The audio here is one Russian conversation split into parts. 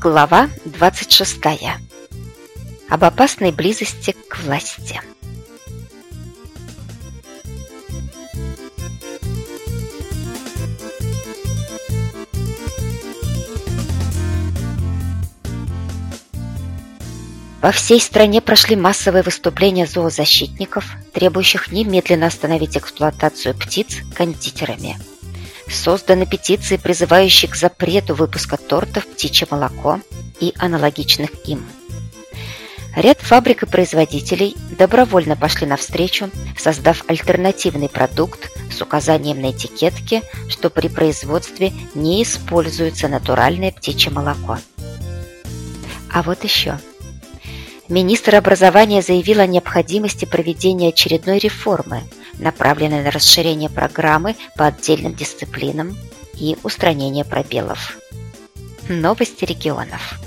Глава 26. Об опасной близости к власти. Во всей стране прошли массовые выступления зоозащитников, требующих немедленно остановить эксплуатацию птиц кондитерами – Созданы петиции, призывающие к запрету выпуска тортов «Птичье молоко» и аналогичных им. Ряд фабрик и производителей добровольно пошли навстречу, создав альтернативный продукт с указанием на этикетке, что при производстве не используется натуральное птичье молоко. А вот еще. Министр образования заявил о необходимости проведения очередной реформы – направленной на расширение программы по отдельным дисциплинам и устранение пробелов. Новости регионов.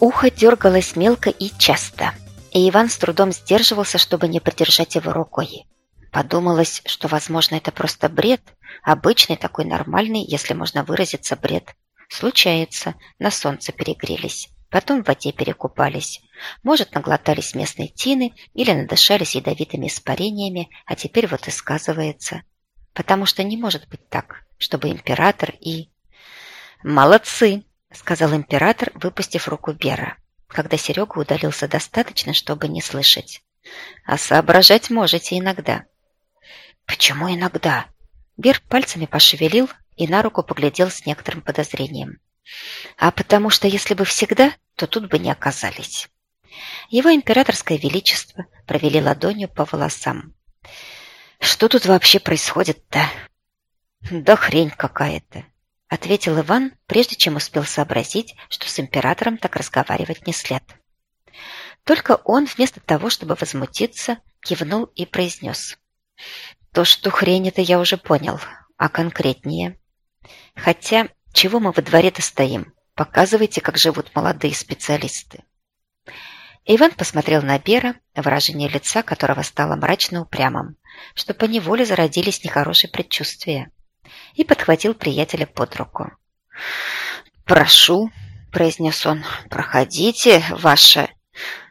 Ухо дергалось мелко и часто, и Иван с трудом сдерживался, чтобы не придержать его рукой. Подумалось, что, возможно, это просто бред, обычный такой нормальный, если можно выразиться, бред. Случается, на солнце перегрелись, потом в воде перекупались. Может, наглотались местной тины или надышались ядовитыми испарениями, а теперь вот и сказывается. Потому что не может быть так, чтобы император и... «Молодцы!» — сказал император, выпустив руку Бера, когда Серега удалился достаточно, чтобы не слышать. «А соображать можете иногда». «Почему иногда?» Бир пальцами пошевелил и на руку поглядел с некоторым подозрением. «А потому что если бы всегда, то тут бы не оказались». Его императорское величество провели ладонью по волосам. «Что тут вообще происходит-то?» «Да хрень какая-то», — ответил Иван, прежде чем успел сообразить, что с императором так разговаривать не след. Только он, вместо того, чтобы возмутиться, кивнул и произнес. То, что хрень это я уже понял, а конкретнее. Хотя, чего мы во дворе-то стоим? Показывайте, как живут молодые специалисты. Иван посмотрел на Бера, выражение лица которого стало мрачно упрямым, что поневоле зародились нехорошие предчувствия, и подхватил приятеля под руку. «Прошу», — произнес он, — «проходите, ваша...»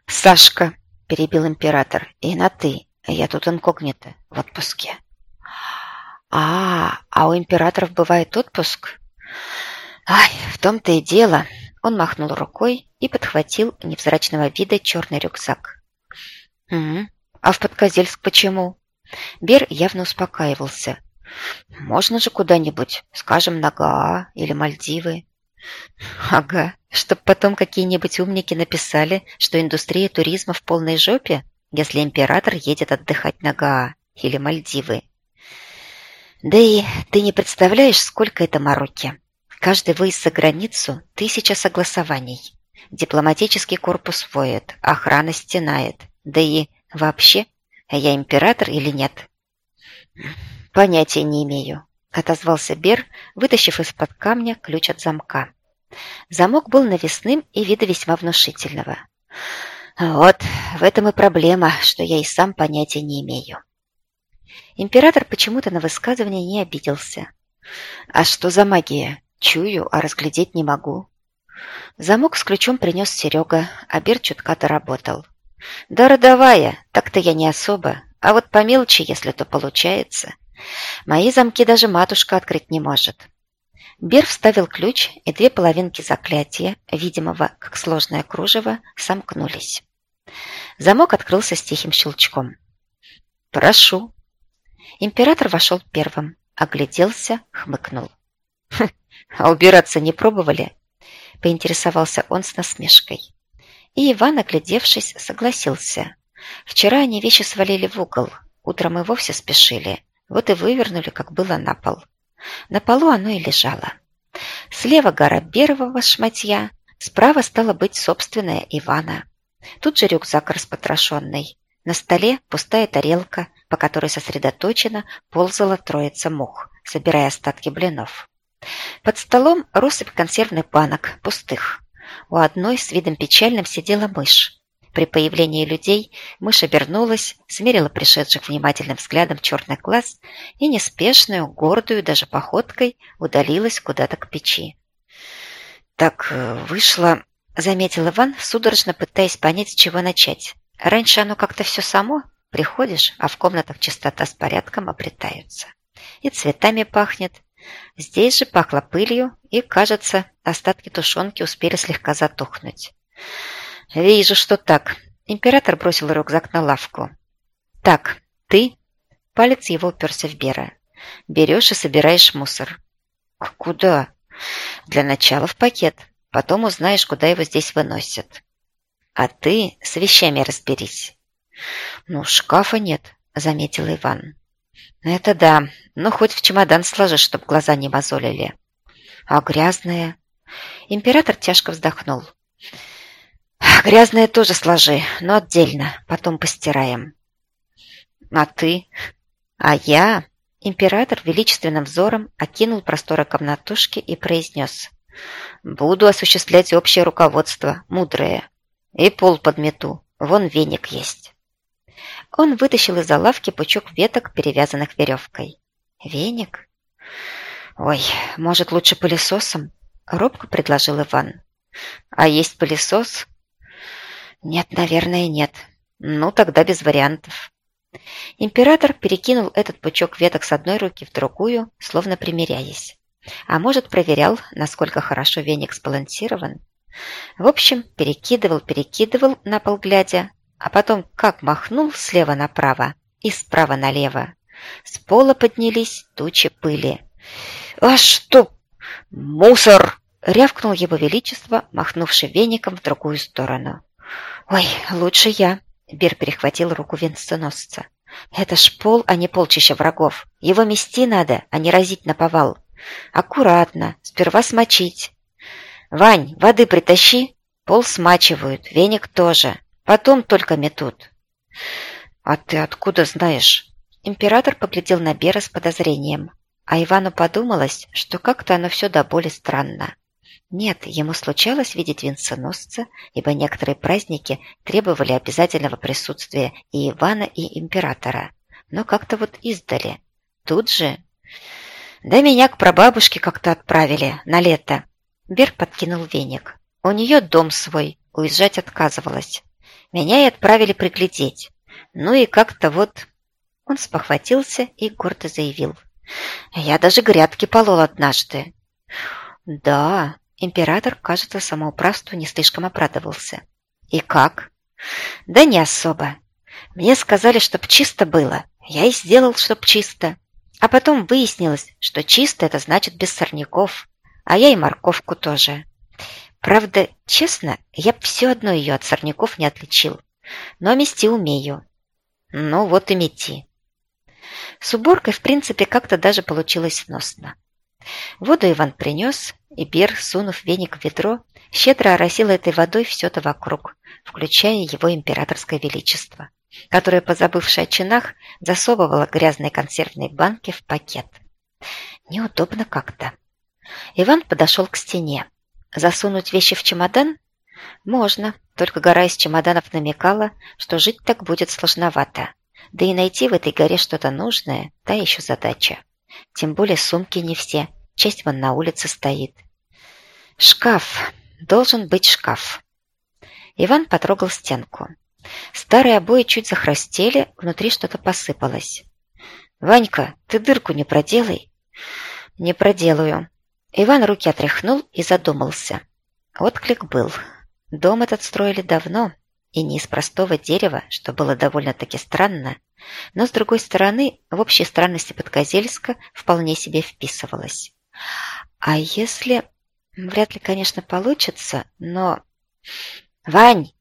«Сашка», — перебил император, — «и на «ты». Я тут инкогнито, в отпуске. А, а у императоров бывает отпуск? Ай, в том-то и дело. Он махнул рукой и подхватил невзрачного вида черный рюкзак. Угу. А в Подкозельск почему? Бер явно успокаивался. Можно же куда-нибудь, скажем, на Гаа или Мальдивы. Ага, чтоб потом какие-нибудь умники написали, что индустрия туризма в полной жопе? Если император едет отдыхать на Гаа или Мальдивы. Да и ты не представляешь, сколько это мороки. Каждый выезд за границу – тысяча согласований. Дипломатический корпус воет, охрана стенает. Да и вообще, я император или нет? Понятия не имею, отозвался Бер, вытащив из-под камня ключ от замка. Замок был навесным и вида весьма внушительного. Вот в этом и проблема, что я и сам понятия не имею. Император почему-то на высказывание не обиделся. А что за магия? Чую, а разглядеть не могу. Замок с ключом принес Серега, а Бер чутка-то работал. Да родовая, так-то я не особо, а вот по мелочи, если то получается. Мои замки даже матушка открыть не может. Бер вставил ключ, и две половинки заклятия, видимого как сложное кружево, сомкнулись. Замок открылся с тихим щелчком. «Прошу». Император вошел первым, огляделся, хмыкнул. «Хм, «А убираться не пробовали?» – поинтересовался он с насмешкой. И Иван, оглядевшись, согласился. Вчера они вещи свалили в угол, утром и вовсе спешили, вот и вывернули, как было на пол. На полу оно и лежало. Слева гора первого шматья, справа стало быть собственная Ивана. Тут же рюкзак распотрошенный. На столе пустая тарелка, по которой сосредоточенно ползала троица мух, собирая остатки блинов. Под столом россыпь консервных банок, пустых. У одной с видом печальным сидела мышь. При появлении людей мышь обернулась, смерила пришедших внимательным взглядом черный глаз и неспешную, гордую даже походкой удалилась куда-то к печи. «Так э, вышло», — заметил Иван, судорожно пытаясь понять, с чего начать. «Раньше оно как-то все само. Приходишь, а в комнатах чистота с порядком обретаются. И цветами пахнет. Здесь же пахло пылью, и, кажется, остатки тушенки успели слегка затухнуть. «Вижу, что так». Император бросил рюкзак на лавку. «Так, ты...» Палец его уперся в Бера. «Берешь и собираешь мусор». «Куда?» «Для начала в пакет. Потом узнаешь, куда его здесь выносят». «А ты с вещами разберись». «Ну, шкафа нет», — заметил Иван. «Это да, но хоть в чемодан сложишь, чтоб глаза не мозолили». «А грязная?» Император тяжко вздохнул. Грязное тоже сложи, но отдельно, потом постираем. А ты? А я? Император величественным взором окинул просторы комнатушки и произнес. Буду осуществлять общее руководство, мудрое. И пол подмету, вон веник есть. Он вытащил из-за лавки пучок веток, перевязанных веревкой. Веник? Ой, может, лучше пылесосом? Робко предложил Иван. А есть пылесос? Нет, наверное, нет. Ну, тогда без вариантов. Император перекинул этот пучок веток с одной руки в другую, словно примиряясь. А может, проверял, насколько хорошо веник сбалансирован. В общем, перекидывал, перекидывал на пол глядя, а потом как махнул слева направо и справа налево. С пола поднялись тучи пыли. «А что? Мусор!» — рявкнул его величество, махнувший веником в другую сторону. «Ой, лучше я», — Бир перехватил руку венценосца. «Это ж пол, а не полчища врагов. Его мести надо, а не разить на повал. Аккуратно, сперва смочить. Вань, воды притащи. Пол смачивают, веник тоже. Потом только метут». «А ты откуда знаешь?» Император поглядел на Бера с подозрением, а Ивану подумалось, что как-то оно все до боли странно. Нет, ему случалось видеть венценосца, ибо некоторые праздники требовали обязательного присутствия и Ивана, и императора. Но как-то вот издали. Тут же... Да меня к прабабушке как-то отправили на лето. Бер подкинул веник. У нее дом свой, уезжать отказывалась. Меня и отправили приглядеть. Ну и как-то вот... Он спохватился и гордо заявил. Я даже грядки полол однажды. Да, Император, кажется, самоуправству не слишком обрадовался. «И как?» «Да не особо. Мне сказали, чтоб чисто было. Я и сделал, чтоб чисто. А потом выяснилось, что чисто это значит без сорняков. А я и морковку тоже. Правда, честно, я все одно ее от сорняков не отличил. Но мести умею. Ну вот и мети». С уборкой, в принципе, как-то даже получилось сносно. Воду Иван принес, и Бер, сунув веник в ведро, щедро оросил этой водой все-то вокруг, включая его императорское величество, которое, позабывшее о чинах, засовывало грязные консервные банки в пакет. Неудобно как-то. Иван подошел к стене. Засунуть вещи в чемодан? Можно, только гора из чемоданов намекала, что жить так будет сложновато. Да и найти в этой горе что-то нужное – та еще задача. Тем более сумки не все, часть вон на улице стоит. Шкаф. Должен быть шкаф. Иван потрогал стенку. Старые обои чуть захрустели, внутри что-то посыпалось. «Ванька, ты дырку не проделай». «Не проделаю». Иван руки отряхнул и задумался. Отклик был. Дом этот строили давно, и не из простого дерева, что было довольно-таки странно, но, с другой стороны, в общей странности Подкозельска вполне себе вписывалось. А если... Вряд ли, конечно, получится, но... «Вань,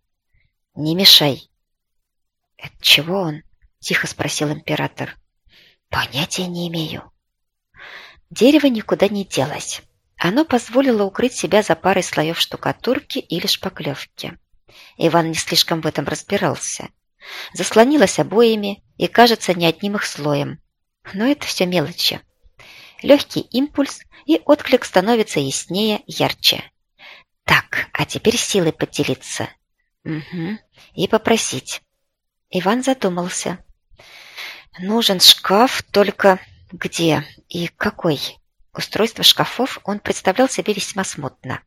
не мешай!» «Это чего он?» – тихо спросил император. «Понятия не имею». Дерево никуда не делось. Оно позволило укрыть себя за парой слоев штукатурки или шпаклевки. Иван не слишком в этом разбирался. Заслонилась обоями и, кажется, не одним их слоем. Но это все мелочи. Легкий импульс, и отклик становится яснее, ярче. Так, а теперь силой поделиться. Угу. И попросить. Иван задумался. Нужен шкаф, только где и какой? Устройство шкафов он представлял себе весьма смутно.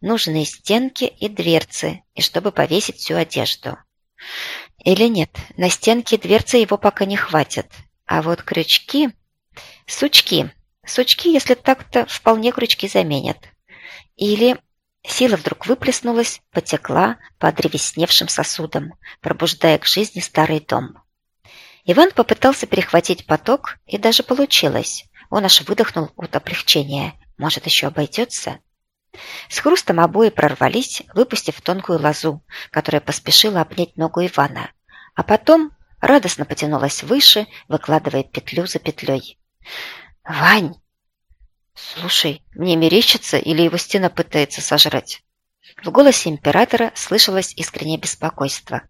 Нужны стенки и дверцы, и чтобы повесить всю одежду. Или нет, на стенки и дверцы его пока не хватит. А вот крючки... Сучки. Сучки, если так-то, вполне крючки заменят. Или сила вдруг выплеснулась, потекла по древесневшим сосудам, пробуждая к жизни старый дом. Иван попытался перехватить поток, и даже получилось. Он аж выдохнул от облегчения. Может, еще обойдется? С хрустом обои прорвались, выпустив тонкую лозу, которая поспешила обнять ногу Ивана. А потом радостно потянулась выше, выкладывая петлю за петлей. «Вань!» «Слушай, мне мерещится или его стена пытается сожрать?» В голосе императора слышалось искреннее беспокойство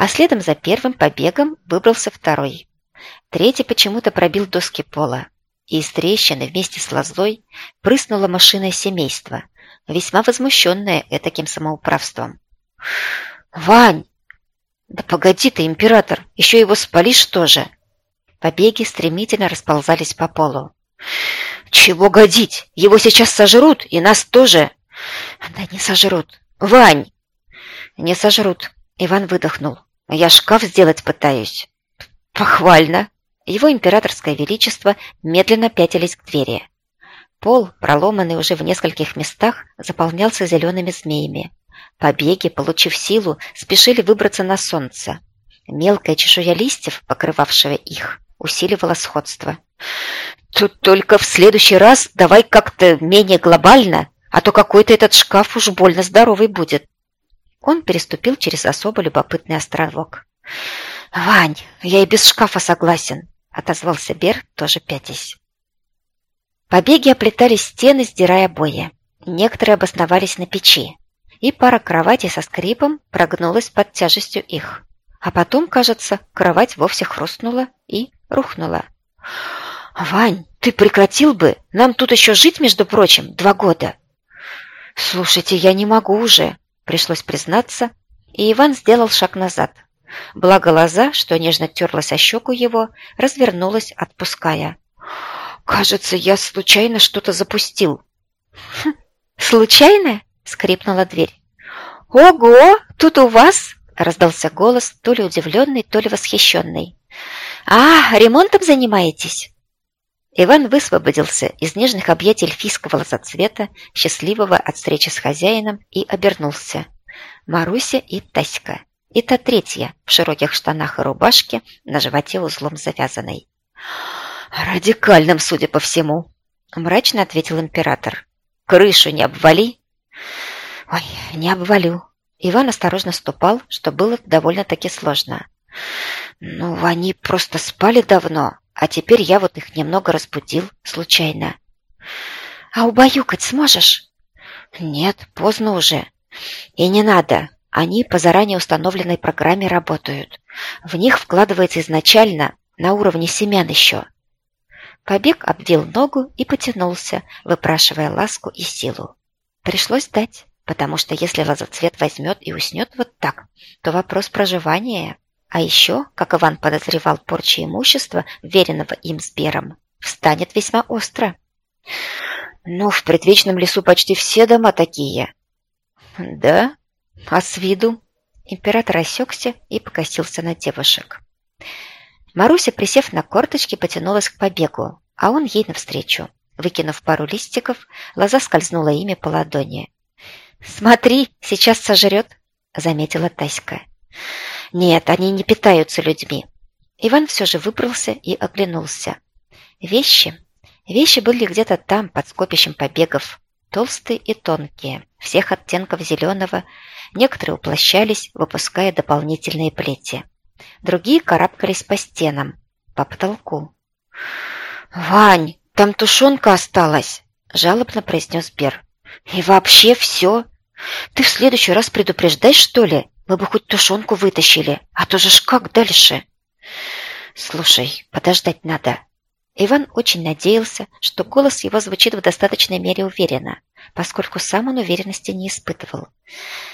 а следом за первым побегом выбрался второй. Третий почему-то пробил доски пола, и из трещины вместе с лозой прыснуло машина семейства, весьма возмущенное этаким самоуправством. «Вань! Да погоди ты, император, еще его спалишь тоже!» Побеги стремительно расползались по полу. «Чего годить? Его сейчас сожрут, и нас тоже!» «Да не сожрут! Вань!» «Не сожрут!» Иван выдохнул. «Я шкаф сделать пытаюсь». «Похвально!» Его императорское величество медленно пятились к двери. Пол, проломанный уже в нескольких местах, заполнялся зелеными змеями. Побеги, получив силу, спешили выбраться на солнце. Мелкая чешуя листьев, покрывавшая их, усиливала сходство. «Тут только в следующий раз давай как-то менее глобально, а то какой-то этот шкаф уж больно здоровый будет». Он переступил через особо любопытный островок. «Вань, я и без шкафа согласен», — отозвался Бер, тоже пятясь. Побеги оплетали стены, сдирая обои. Некоторые обосновались на печи, и пара кроватей со скрипом прогнулась под тяжестью их. А потом, кажется, кровать вовсе хрустнула и рухнула. «Вань, ты прекратил бы! Нам тут еще жить, между прочим, два года!» «Слушайте, я не могу уже!» пришлось признаться, и Иван сделал шаг назад. Благо лоза, что нежно терлась о щеку его, развернулась, отпуская. «Кажется, я случайно что-то запустил». «Хм, «Случайно?» — скрипнула дверь. «Ого! Тут у вас?» — раздался голос, то ли удивленный, то ли восхищенный. «А, ремонтом занимаетесь?» Иван высвободился из нежных объятий эльфийского лозоцвета, счастливого от встречи с хозяином, и обернулся. Маруся и Таська. И та третья, в широких штанах и рубашке, на животе узлом завязанной. «Радикальным, судя по всему», — мрачно ответил император. «Крышу не обвали?» «Ой, не обвалю». Иван осторожно ступал, что было довольно-таки сложно. «Ну, они просто спали давно, а теперь я вот их немного разбудил случайно. А убаюкать сможешь? Нет, поздно уже. И не надо. Они по заранее установленной программе работают. В них вкладывается изначально на уровне семян еще. Побег обвил ногу и потянулся, выпрашивая ласку и силу. Пришлось дать, потому что если лазоцвет возьмет и уснет вот так, то вопрос проживания а еще, как Иван подозревал порчи имущества, веренного им Сбером, встанет весьма остро. Ну, в предвечном лесу почти все дома такие. Да? А с виду? Император осекся и покосился на девушек. Маруся, присев на корточки, потянулась к побегу, а он ей навстречу. Выкинув пару листиков, лоза скользнула ими по ладони. «Смотри, сейчас сожрет», — заметила Таська. Нет, они не питаются людьми. Иван все же выбрался и оглянулся. Вещи? Вещи были где-то там, под скопищем побегов. Толстые и тонкие, всех оттенков зеленого. Некоторые уплощались, выпуская дополнительные плети. Другие карабкались по стенам, по потолку. «Вань, там тушенка осталась!» – жалобно произнес Бер. «И вообще все! Ты в следующий раз предупреждай, что ли? Мы бы хоть тушенку вытащили, а то же ж как дальше? Слушай, подождать надо. Иван очень надеялся, что голос его звучит в достаточной мере уверенно, поскольку сам он уверенности не испытывал.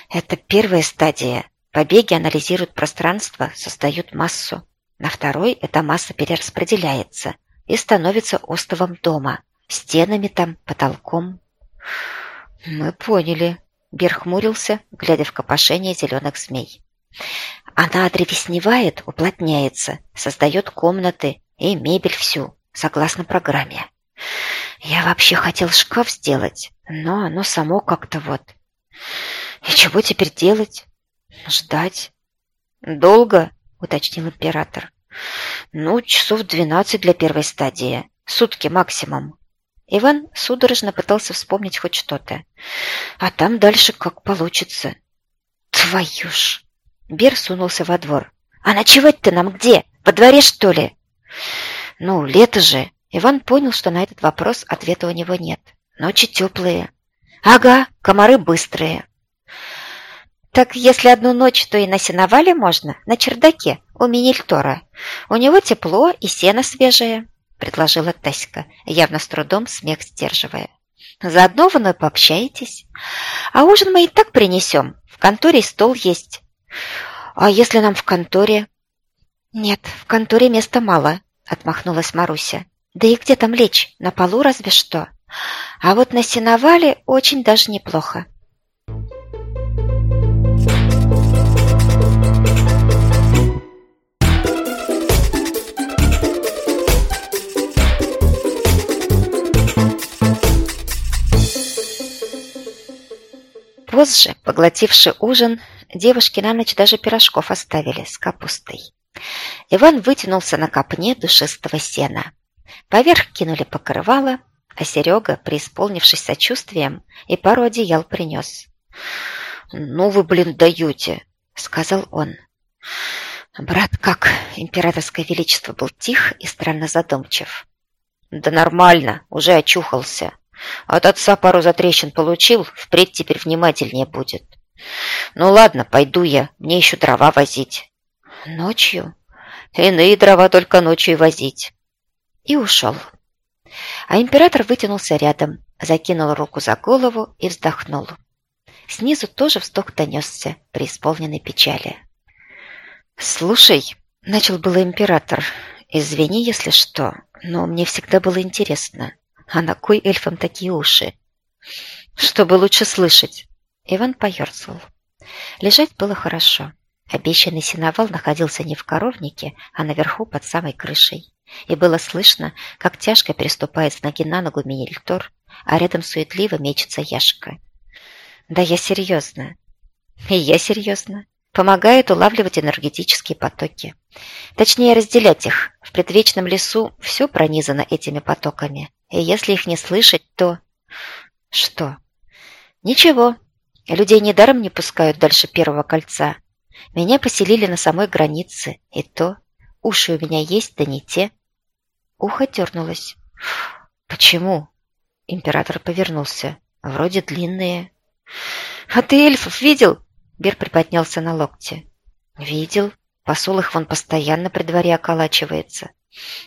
Это первая стадия. Побеги анализируют пространство, создают массу. На второй эта масса перераспределяется и становится остовом дома, стенами там, потолком. Мы поняли. Бер хмурился, глядя в копошение зеленых змей. Она одревесневает, уплотняется, создает комнаты и мебель всю, согласно программе. Я вообще хотел шкаф сделать, но оно само как-то вот. И чего теперь делать? Ждать. Долго, уточнил император. Ну, часов двенадцать для первой стадии. Сутки максимум. Иван судорожно пытался вспомнить хоть что-то. А там дальше как получится. Твою ж! Бер сунулся во двор. А ночевать ты нам где? Во дворе, что ли? Ну, лето же. Иван понял, что на этот вопрос ответа у него нет. Ночи теплые. Ага, комары быстрые. Так если одну ночь, то и на сеновале можно, на чердаке, у Минильтора. У него тепло и сено свежее, предложила Таська, явно с трудом смех сдерживая. Заодно вы мной пообщаетесь. А ужин мы и так принесем. В конторе стол есть. А если нам в конторе? Нет, в конторе места мало, отмахнулась Маруся. Да и где там лечь? На полу разве что. А вот на сеновале очень даже неплохо. Позже, поглотивший ужин, девушки на ночь даже пирожков оставили с капустой. Иван вытянулся на копне душистого сена. Поверх кинули покрывало, а Серега, преисполнившись сочувствием, и пару одеял принес. «Ну вы, блин, даете!» — сказал он. Брат как, императорское величество, был тих и странно задумчив. «Да нормально, уже очухался. От отца пару затрещин получил, впредь теперь внимательнее будет. Ну ладно, пойду я, мне еще дрова возить». «Ночью?» «Иные дрова только ночью и возить». И ушел. А император вытянулся рядом, закинул руку за голову и вздохнул. Снизу тоже вздох донесся, преисполненный печали. «Слушай», — начал было император, — «извини, если что, но мне всегда было интересно, а на кой эльфам такие уши?» «Чтобы лучше слышать». Иван поерзал. Лежать было хорошо. Обещанный сеновал находился не в коровнике, а наверху под самой крышей. И было слышно, как тяжко переступает с ноги на ногу Минильтор, а рядом суетливо мечется Яшка. «Да я серьезно». «И я серьезно». Помогает улавливать энергетические потоки. Точнее, разделять их. В предвечном лесу все пронизано этими потоками. И если их не слышать, то... Что? Ничего. Людей недаром не пускают дальше первого кольца. Меня поселили на самой границе. И то... Уши у меня есть, да не те. Ухо дернулось. «Почему?» Император повернулся. «Вроде длинные». «А ты эльфов видел?» Бер приподнялся на локте. «Видел. Посол их вон постоянно при дворе околачивается.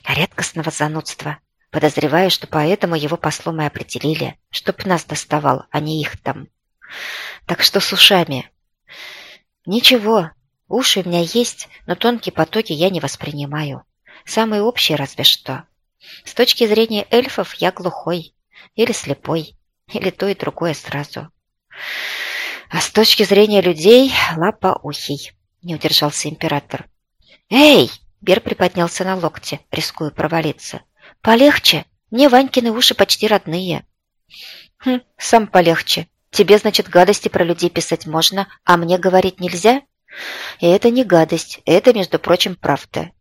Редкостного занудства. Подозреваю, что поэтому его послом и определили, чтоб нас доставал, а не их там. Так что с ушами?» «Ничего. Уши у меня есть, но тонкие потоки я не воспринимаю. Самые общие разве что. С точки зрения эльфов я глухой, или слепой, или то и другое сразу. А с точки зрения людей лапоухий, не удержался император. Эй! Бер приподнялся на локте, рискуя провалиться. Полегче, мне Ванькины уши почти родные. Хм, сам полегче. Тебе, значит, гадости про людей писать можно, а мне говорить нельзя? И это не гадость, это, между прочим, правда.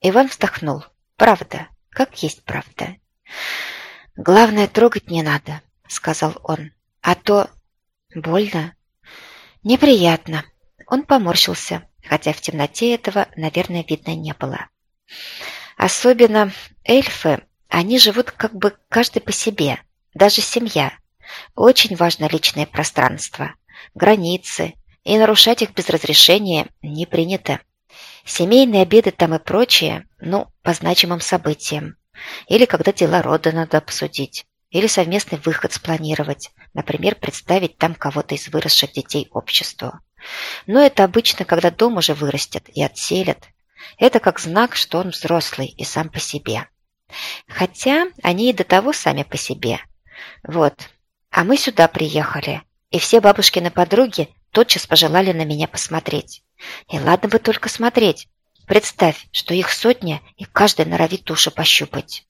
Иван вздохнул. Правда, как есть правда. Главное, трогать не надо, сказал он. А то больно. Неприятно. Он поморщился, хотя в темноте этого, наверное, видно не было. Особенно эльфы, они живут как бы каждый по себе, даже семья. Очень важно личное пространство, границы, и нарушать их без разрешения не принято. Семейные обеды там и прочее, ну, по значимым событиям. или когда дела рода надо обсудить, или совместный выход спланировать, например, представить там кого-то из выросших детей обществу. Но это обычно, когда дом уже вырастет и отселят. Это как знак, что он взрослый и сам по себе. Хотя они и до того сами по себе. Вот. А мы сюда приехали, и все бабушкины подруги тотчас пожелали на меня посмотреть. И ладно бы только смотреть. Представь, что их сотня, и каждая норовит душу пощупать.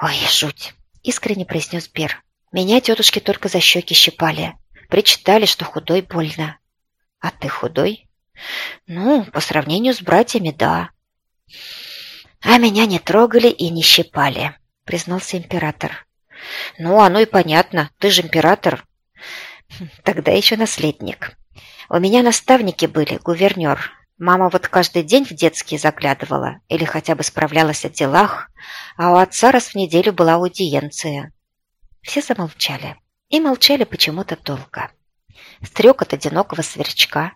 «Ой, жуть!» – искренне произнес Бер. «Меня тетушки только за щеки щипали. Причитали, что худой больно». «А ты худой?» «Ну, по сравнению с братьями, да». «А меня не трогали и не щипали», – признался император. «Ну, оно и понятно. Ты же император». «Тогда еще наследник. У меня наставники были, гувернер. Мама вот каждый день в детские заглядывала или хотя бы справлялась о делах, а у отца раз в неделю была аудиенция». Все замолчали. И молчали почему-то долго. Стрек от одинокого сверчка.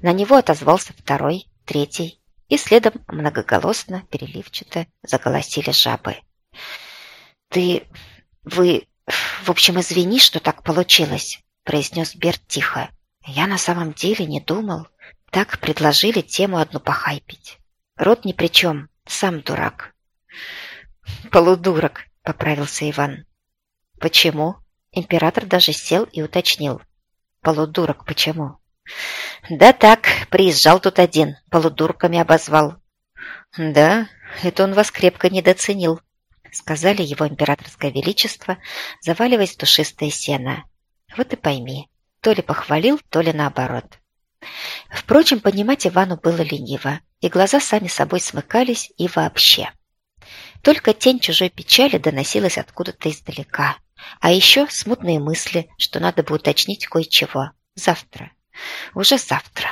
На него отозвался второй, третий, и следом многоголосно, переливчато заголосили жабы. «Ты... вы... в общем, извини, что так получилось», – произнес Берт тихо. «Я на самом деле не думал. Так предложили тему одну похайпить. Рот ни при чем, сам дурак». «Полудурок», – поправился Иван. «Почему?» Император даже сел и уточнил. «Полудурок почему?» «Да так, приезжал тут один, полудурками обозвал». «Да, это он вас крепко недооценил», — сказали его императорское величество, заваливаясь в душистое сено. «Вот и пойми, то ли похвалил, то ли наоборот». Впрочем, понимать Ивану было лениво, и глаза сами собой смыкались и вообще. Только тень чужой печали доносилась откуда-то издалека. А еще смутные мысли, что надо бы уточнить кое-чего. Завтра. Уже завтра.